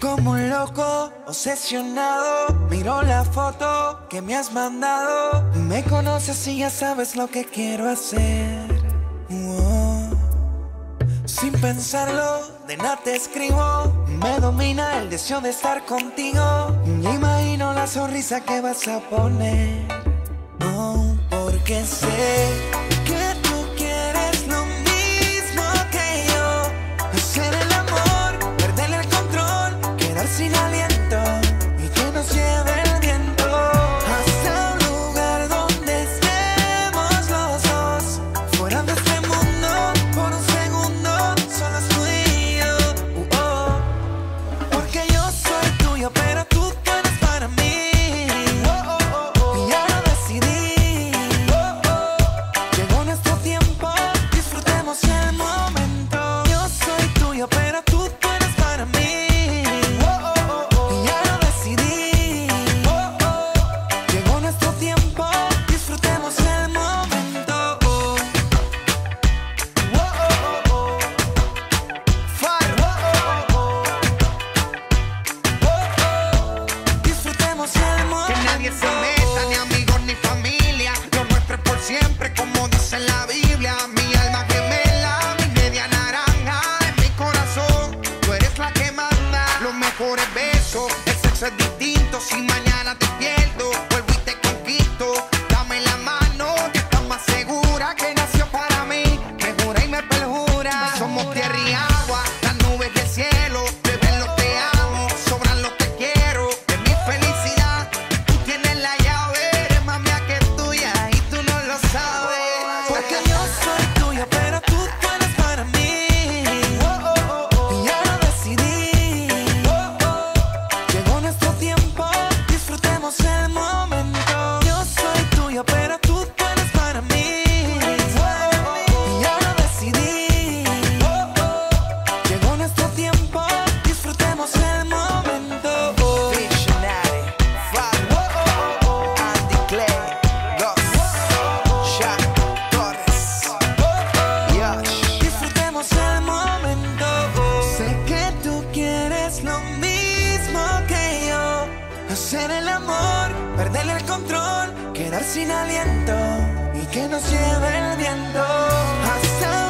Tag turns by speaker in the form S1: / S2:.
S1: Como un loco, obsesionado, miro la foto que me has mandado. Me conoces y ya sabes lo que quiero hacer. Sin pensarlo, de nada te escribo. Me domina el deseo de estar contigo. Y imagino la sonrisa que vas a poner. Oh, porque sé siento. mejores besos. El sexo es distinto si mañana. Sin aliento y que nos lleve el viento. Hasta